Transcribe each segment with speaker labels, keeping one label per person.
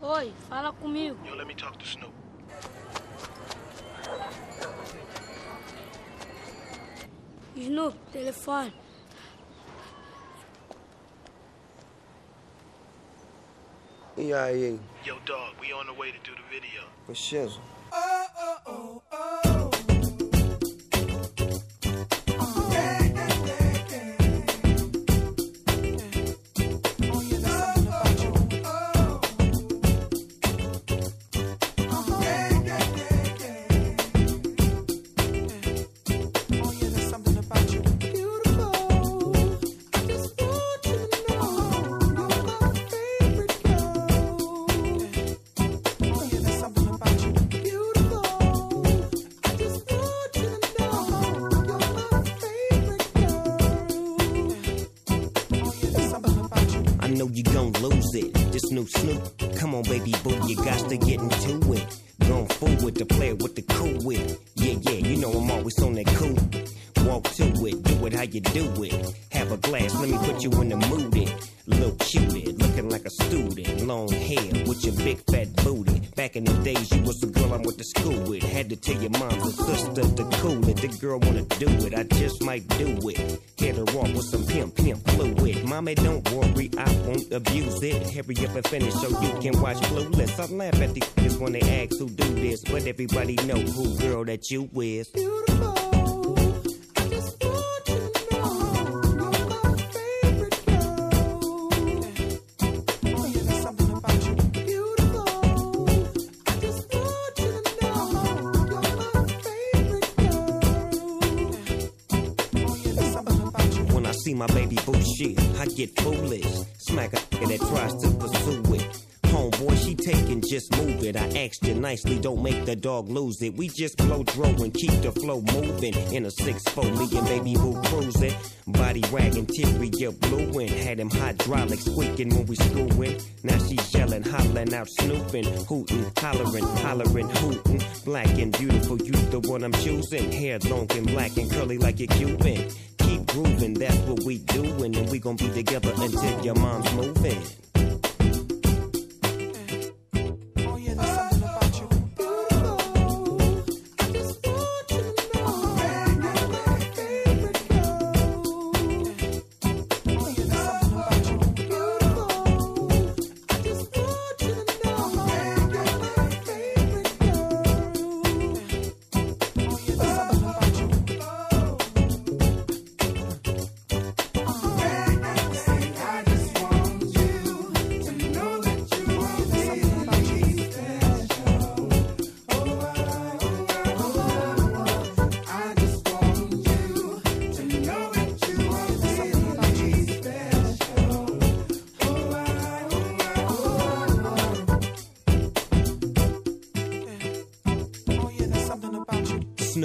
Speaker 1: Oi, fala comigo.
Speaker 2: Yo, let me talk to Snoop.
Speaker 1: Snoop, telefone.
Speaker 3: E aí?
Speaker 2: Yo, dog, we on the way to do the video.
Speaker 3: For shizzle.
Speaker 4: Gon' lose it. This new Snoop, come on, baby boo, you got to get into it. Going forward to play with the cool wit. Yeah, yeah, you know I'm always on that cool. Walk to it, do it how you do it. Have a glass, let me put you in the mood. It. Little cutie, looking like a student. Long hair with your big fat booty. Back in the days, you was the girl I went to school with. Had to tell your mom and sister to cool it. The girl wanna do it, I just might do it. Hit her off with some pimp, pimp fluid. Mommy, don't worry, I won't abuse it. Hurry up and finish so you can watch Clueless. I laugh at these when they ask who do this, but everybody know who girl that you is. When my baby boo shit, I get foolish. Smack a that tries to pursue it. She taking, just move it. I asked you nicely, don't make the dog lose it. We just blow dro and keep the flow moving. In a 6-4, me and baby boo cruising. Body wagging, teary, get blue and had him hydraulic squeaking when we screwing. Now she yelling, hollering out, snooping, hooting, hollering, hollering, hooting. Black and beautiful, you the one I'm choosing. Hair long and black and curly like a Cuban. Keep grooving, that's what we doing, and we gon' be together until your mom's moving.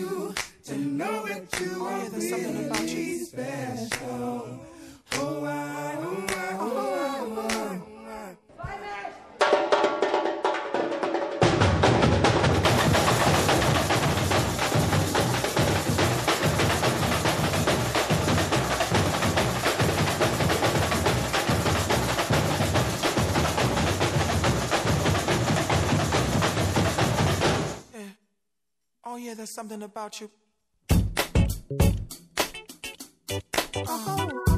Speaker 5: Oh yeah, there's something about you.
Speaker 6: Oh,